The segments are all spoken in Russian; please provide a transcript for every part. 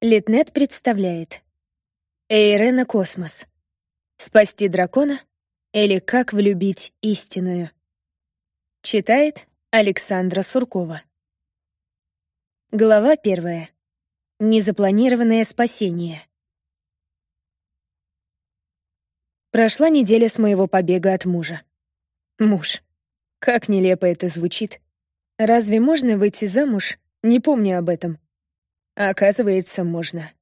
Литнет представляет Эйрена Космос Спасти дракона или как влюбить истинную Читает Александра Суркова Глава первая Незапланированное спасение Прошла неделя с моего побега от мужа. Муж. Как нелепо это звучит. Разве можно выйти замуж, не помня об этом? Оказывается, можно.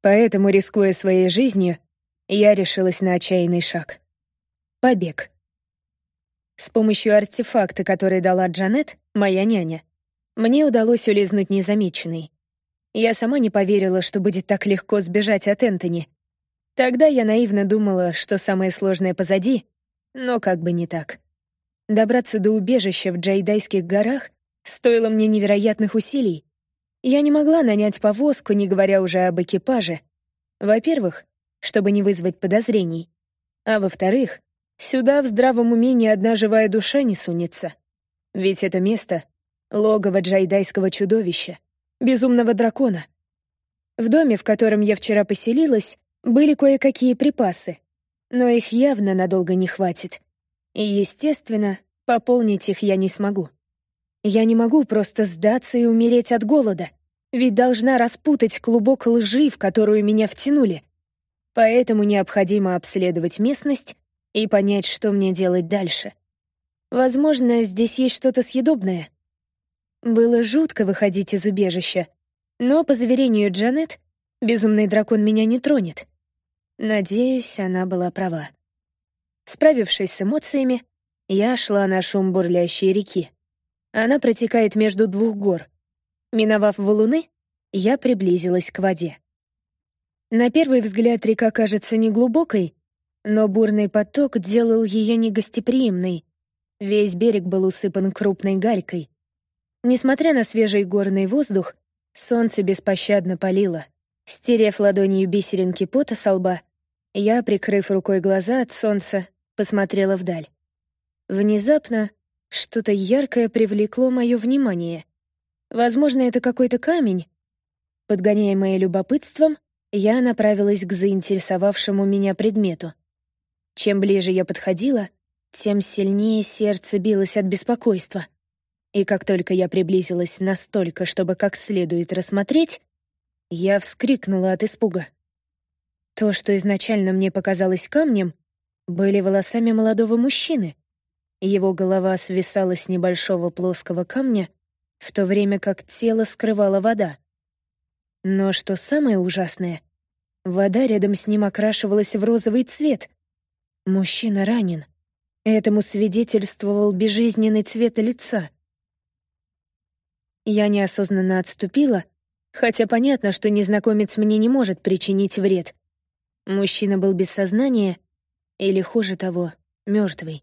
Поэтому, рискуя своей жизнью, я решилась на отчаянный шаг. Побег. С помощью артефакта, который дала Джанет, моя няня, мне удалось улизнуть незамеченной. Я сама не поверила, что будет так легко сбежать от Энтони. Тогда я наивно думала, что самое сложное позади, но как бы не так. Добраться до убежища в Джайдайских горах стоило мне невероятных усилий, я не могла нанять повозку, не говоря уже об экипаже. Во-первых, чтобы не вызвать подозрений. А во-вторых, сюда в здравом уме ни одна живая душа не сунется. Ведь это место — логово джайдайского чудовища, безумного дракона. В доме, в котором я вчера поселилась, были кое-какие припасы, но их явно надолго не хватит. И, естественно, пополнить их я не смогу. Я не могу просто сдаться и умереть от голода, ведь должна распутать клубок лжи, в которую меня втянули. Поэтому необходимо обследовать местность и понять, что мне делать дальше. Возможно, здесь есть что-то съедобное. Было жутко выходить из убежища, но, по заверению Джанет, безумный дракон меня не тронет. Надеюсь, она была права. Справившись с эмоциями, я шла на шум бурлящей реки. Она протекает между двух гор. Миновав валуны, я приблизилась к воде. На первый взгляд река кажется неглубокой, но бурный поток делал ее негостеприимной. Весь берег был усыпан крупной галькой. Несмотря на свежий горный воздух, солнце беспощадно палило. Стерев ладонью бисеринки пота со лба, я, прикрыв рукой глаза от солнца, посмотрела вдаль. Внезапно что-то яркое привлекло мое внимание. Возможно, это какой-то камень. Подгоняемая любопытством, я направилась к заинтересовавшему меня предмету. Чем ближе я подходила, тем сильнее сердце билось от беспокойства. И как только я приблизилась настолько, чтобы как следует рассмотреть, я вскрикнула от испуга. То, что изначально мне показалось камнем, были волосами молодого мужчины. Его голова свисала с небольшого плоского камня, в то время как тело скрывала вода. Но что самое ужасное, вода рядом с ним окрашивалась в розовый цвет. Мужчина ранен. Этому свидетельствовал безжизненный цвет лица. Я неосознанно отступила, хотя понятно, что незнакомец мне не может причинить вред. Мужчина был без сознания, или, хуже того, мертвый.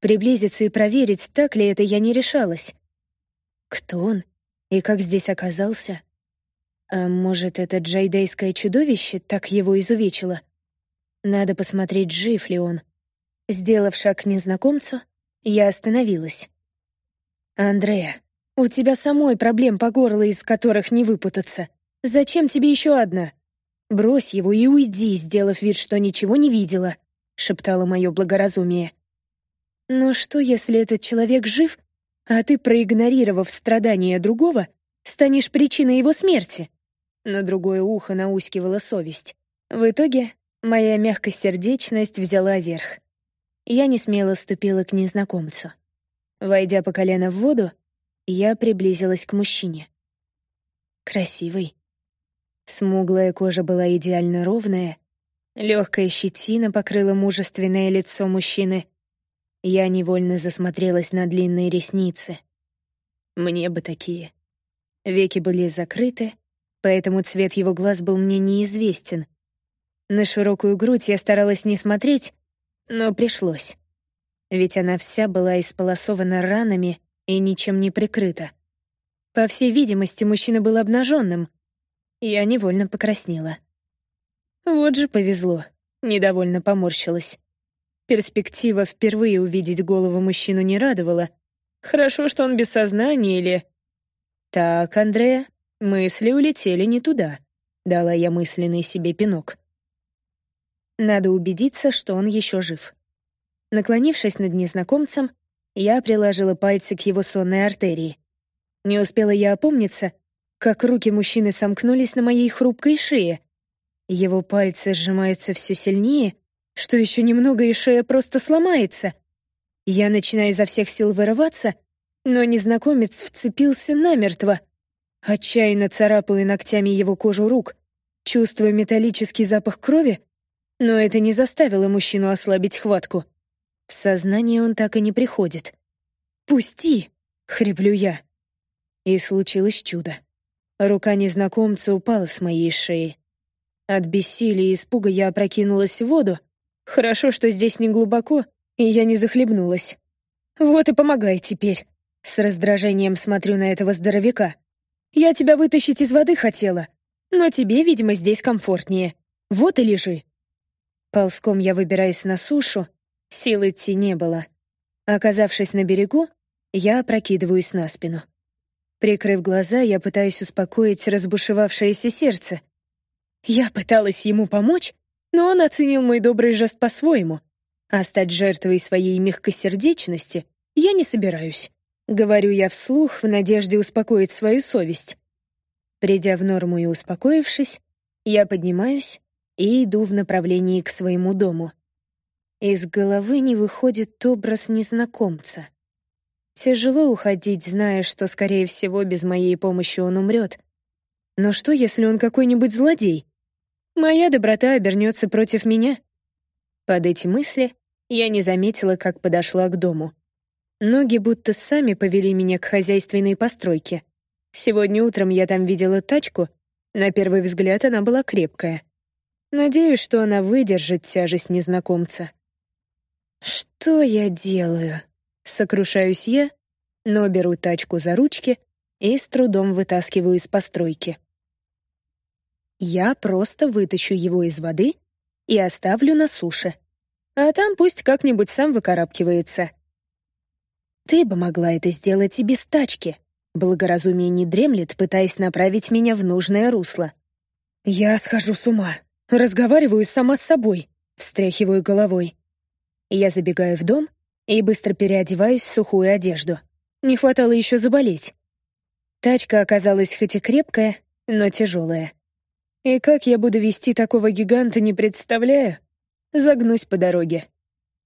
Приблизиться и проверить, так ли это, я не решалась. Кто он? И как здесь оказался? А может, это джайдейское чудовище так его изувечило? Надо посмотреть, жив ли он. Сделав шаг к незнакомцу, я остановилась. «Андрея, у тебя самой проблем по горло, из которых не выпутаться. Зачем тебе еще одна? Брось его и уйди, сделав вид, что ничего не видела», — шептало мое благоразумие. Но что, если этот человек жив, а ты, проигнорировав страдания другого, станешь причиной его смерти? На другое ухо наускивала совесть. В итоге моя мягкосердечность взяла верх. Я не смело ступила к незнакомцу. Войдя по колено в воду, я приблизилась к мужчине. Красивый. Смуглая кожа была идеально ровная, легкая щетина покрыла мужественное лицо мужчины, я невольно засмотрелась на длинные ресницы. Мне бы такие. Веки были закрыты, поэтому цвет его глаз был мне неизвестен. На широкую грудь я старалась не смотреть, но пришлось. Ведь она вся была исполосована ранами и ничем не прикрыта. По всей видимости, мужчина был обнаженным. Я невольно покраснела. Вот же повезло, недовольно поморщилась. Перспектива впервые увидеть голову мужчину не радовала. Хорошо, что он без сознания или... Так, Андрея, мысли улетели не туда. — дала я мысленный себе пинок. Надо убедиться, что он еще жив. Наклонившись над незнакомцем, я приложила пальцы к его сонной артерии. Не успела я опомниться, как руки мужчины сомкнулись на моей хрупкой шее. Его пальцы сжимаются все сильнее, что еще немного и шея просто сломается. Я начинаю изо всех сил вырываться, но незнакомец вцепился намертво. Отчаянно царапаю ногтями его кожу рук, чувствуя металлический запах крови, но это не заставило мужчину ослабить хватку. В сознание он так и не приходит. «Пусти!» — хриплю я. И случилось чудо. Рука незнакомца упала с моей шеи. От бессилия и испуга я опрокинулась в воду. Хорошо, что здесь не глубоко, и я не захлебнулась. Вот и помогай теперь. С раздражением смотрю на этого здоровяка. Я тебя вытащить из воды хотела, но тебе, видимо, здесь комфортнее. Вот и лежи. Ползком я выбираюсь на сушу, сил идти не было. Оказавшись на берегу, я опрокидываюсь на спину. Прикрыв глаза, я пытаюсь успокоить разбушевавшееся сердце. Я пыталась ему помочь, но он оценил мой добрый жест по-своему. А стать жертвой своей мягкосердечности я не собираюсь. Говорю я вслух в надежде успокоить свою совесть. Придя в норму и успокоившись, я поднимаюсь и иду в направлении к своему дому. Из головы не выходит образ незнакомца — Тяжело уходить, зная, что, скорее всего, без моей помощи он умрет. Но что, если он какой-нибудь злодей? Моя доброта обернется против меня. Под эти мысли я не заметила, как подошла к дому. Ноги будто сами повели меня к хозяйственной постройке. Сегодня утром я там видела тачку. На первый взгляд она была крепкая. Надеюсь, что она выдержит тяжесть незнакомца. Что я делаю? Сокрушаюсь я, но беру тачку за ручки и с трудом вытаскиваю из постройки. Я просто вытащу его из воды и оставлю на суше. А там пусть как-нибудь сам выкарабкивается. Ты бы могла это сделать и без тачки. Благоразумие не дремлет, пытаясь направить меня в нужное русло. Я схожу с ума. Разговариваю сама с собой. Встряхиваю головой. Я забегаю в дом и быстро переодеваюсь в сухую одежду. Не хватало еще заболеть. Тачка оказалась хоть и крепкая, но тяжелая. И как я буду вести такого гиганта, не представляю. Загнусь по дороге.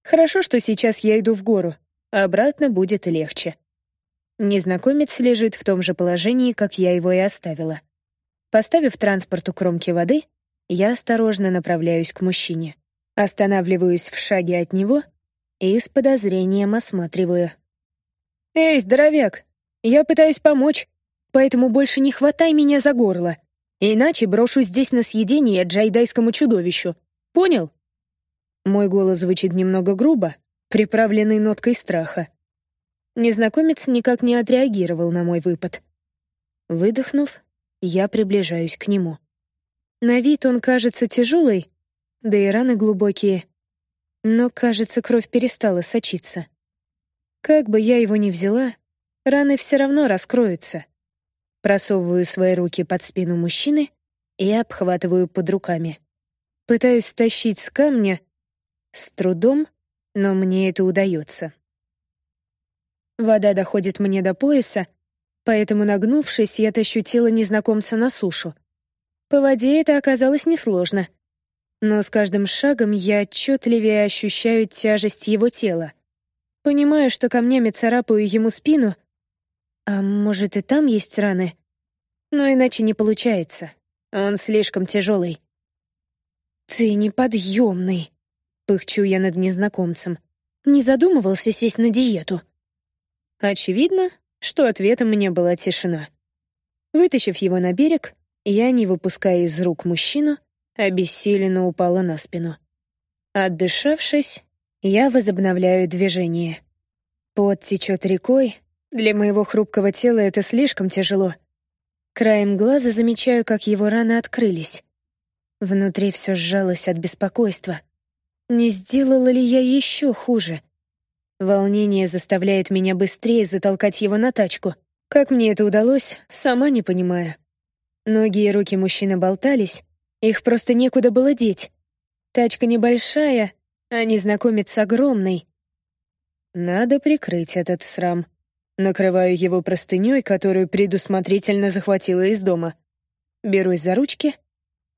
Хорошо, что сейчас я иду в гору, а обратно будет легче. Незнакомец лежит в том же положении, как я его и оставила. Поставив транспорт у кромки воды, я осторожно направляюсь к мужчине. Останавливаюсь в шаге от него — и с подозрением осматриваю. «Эй, здоровяк, я пытаюсь помочь, поэтому больше не хватай меня за горло, иначе брошу здесь на съедение джайдайскому чудовищу. Понял?» Мой голос звучит немного грубо, приправленный ноткой страха. Незнакомец никак не отреагировал на мой выпад. Выдохнув, я приближаюсь к нему. На вид он кажется тяжелый, да и раны глубокие — но, кажется, кровь перестала сочиться. Как бы я его ни взяла, раны все равно раскроются. Просовываю свои руки под спину мужчины и обхватываю под руками. Пытаюсь стащить с камня с трудом, но мне это удается. Вода доходит мне до пояса, поэтому, нагнувшись, я тащу тело незнакомца на сушу. По воде это оказалось несложно — но с каждым шагом я отчетливее ощущаю тяжесть его тела. Понимаю, что камнями царапаю ему спину, а может и там есть раны, но иначе не получается. Он слишком тяжелый. «Ты неподъемный», — пыхчу я над незнакомцем. «Не задумывался сесть на диету?» Очевидно, что ответом мне была тишина. Вытащив его на берег, я, не выпуская из рук мужчину, обессиленно упала на спину. Отдышавшись, я возобновляю движение. Пот течет рекой, для моего хрупкого тела это слишком тяжело. Краем глаза замечаю, как его раны открылись. Внутри все сжалось от беспокойства. Не сделала ли я еще хуже? Волнение заставляет меня быстрее затолкать его на тачку. Как мне это удалось, сама не понимаю. Ноги и руки мужчины болтались, их просто некуда было деть. Тачка небольшая, а незнакомец огромный. Надо прикрыть этот срам. Накрываю его простыней, которую предусмотрительно захватила из дома. Берусь за ручки,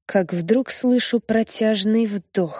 как вдруг слышу протяжный вдох.